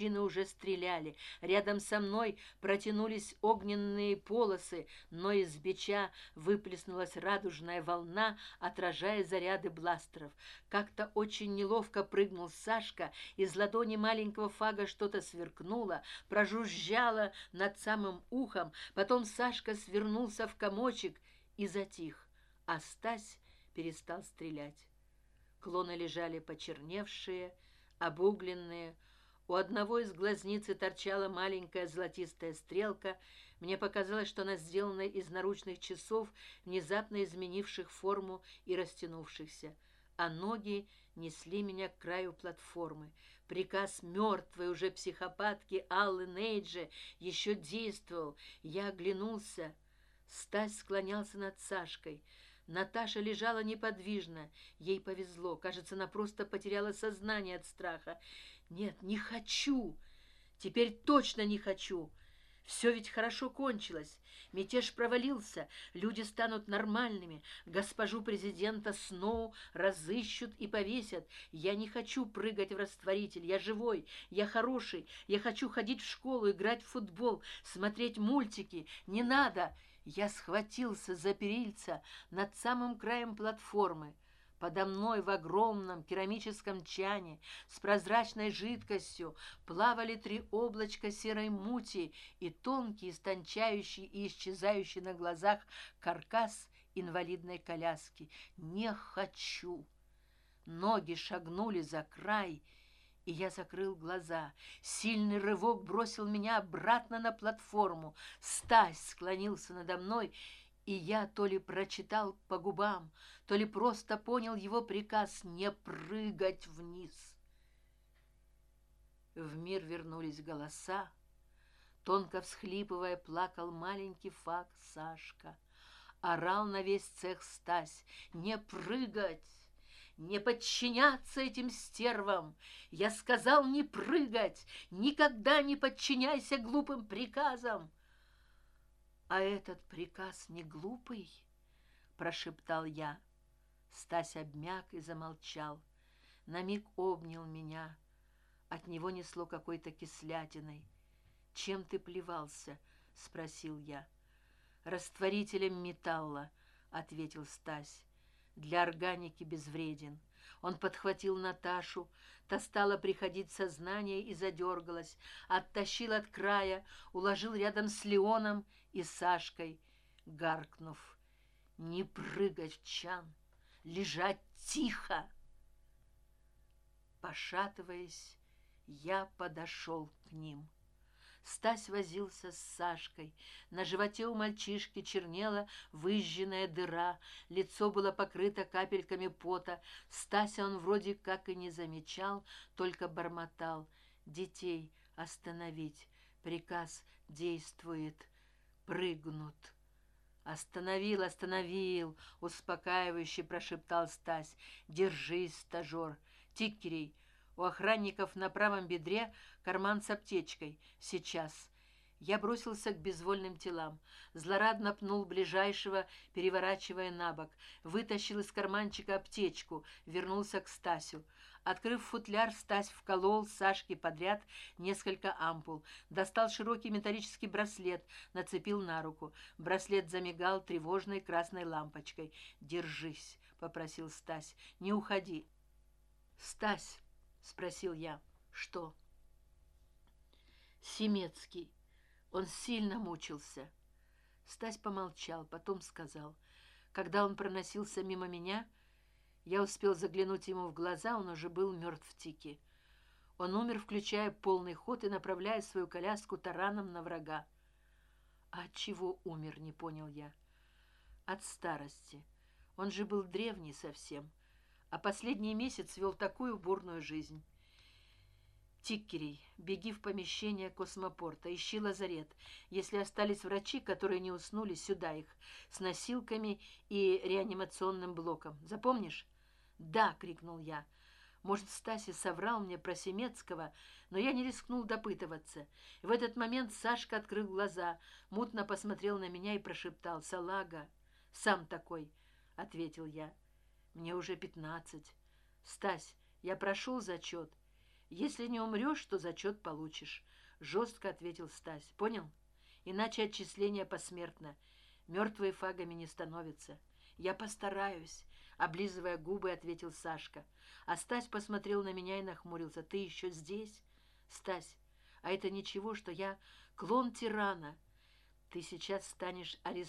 Мужчины уже стреляли. Рядом со мной протянулись огненные полосы, но из бича выплеснулась радужная волна, отражая заряды бластеров. Как-то очень неловко прыгнул Сашка, из ладони маленького фага что-то сверкнуло, прожужжало над самым ухом, потом Сашка свернулся в комочек и затих, а Стась перестал стрелять. Клоны лежали почерневшие, обугленные, у одного из глазницы торчала маленькая золотистая стрелка. Мне показалось что она сделана из наручных часов внезапно изменивших форму и растянувшихся. А ноги несли меня к краю платформы. Приказ мертвой уже психопатки аллы нейджи еще действовал. Я оглянулся. Стась склонялся над сашкой. Наташа лежала неподвижно. Ей повезло. Кажется она просто потеряла сознание от страха нет не хочу. Теперь точно не хочу. Все ведь хорошо кончилось. Мятеж провалился. Люди станут нормальными. Госпожу президента сноу разыщут и повесят. Я не хочу прыгать в растворитель. Я живой. Я хороший. Я хочу ходить в школу играть в футбол смотреть мультики. Не надо. Я схватился за перильца над самым краем платформы подо мной в огромном керамическом чане с прозрачной жидкостью плавали три облачка серой мути и тонкий истончающий и исчезающий на глазах каркас инвалидной коляски. Не хочу! Ноги шагнули за край и я закрыл глаза. Сильный рывок бросил меня обратно на платформу. Стась склонился надо мной и я то ли прочитал по губам то ли просто понял его приказ не прыгать вниз. В мир вернулись голоса. Тонко всхлипывая плакал маленький фак сашка. Орал на весь цех стась. Не прыгать! Не подчиняться этим стервам! Я сказал не прыгать! Никогда не подчиняйся глупым приказам а этот приказ не глупый прошептал я. Стась обмяк и замолчал. На миг обнял меня. От него несло какой то кислятиной чем ты плевался спросил я растворителем металла ответил стась для органики безвреден. Он подхватил наташу. Та стала приходить сознание и задергалась. Оттащил от края уложил рядом с леоном и сашкой гаркнув не прыгать в чан лежать тихо! Пошатываясь я подошел к ним. Стась возился с сашкой. На животе у мальчишки чернела выжженная дыра. Лицо было покрыто капельками пота. Стася он вроде как и не замечал только бормотал. Детей остановить. Приказ действует прыгнут. Остановил остановил успокаивающе прошептал стась. Держись стажер тикерей у охранников на правом бедре карман с аптечкой. Сейчас я бросился к безвольным телам. Злорадно пнул ближайшего переворачивая на бок. Вытащил из карманчика аптечку вернулся к стасю. Открыв футляр стась вколол сашке подряд несколько ампул. Достал широкий металлический браслет нацепил на руку. Браслет замигал тревожной красной лампочкой. Держись попросил стась не уходи стась спросил я что? Семецкий он сильно мучился. Стась помолчал потом сказал когда он проносился мимо меня я успел заглянуть ему в глаза он уже был мертв в тике. Он умер включая полный ход и направляя свою коляску тараном на врага а от чего умер не понял я. От старости. Он же был древний совсем а последний месяц вел такую бурную жизнь тиккерей беги в помещение космопорта ищи лазарет. Если остались врачи которые не уснули сюда их с носилками и реанимационным блоком. Запомнишь? Да крикнул я. Может стаси соврал мне про семецкого но я не рискнул допытываться. В этот момент сашка открыл глаза мутно посмотрел на меня и прошептал. Салага сам такой ответил я. Мне уже пятнадцать. Стась я прошел зачет если не умрешь то зачет получишь жестко ответил стась. Понял? Иначе отчисление посмертно. Мертвые фагами не становятся. Я постараюсь облизывая губы ответил сашка. А стась посмотрел на меня и нахмурился. Ты еще здесь? Стась а это ничего что я клон тирана. Ты сейчас станешь арест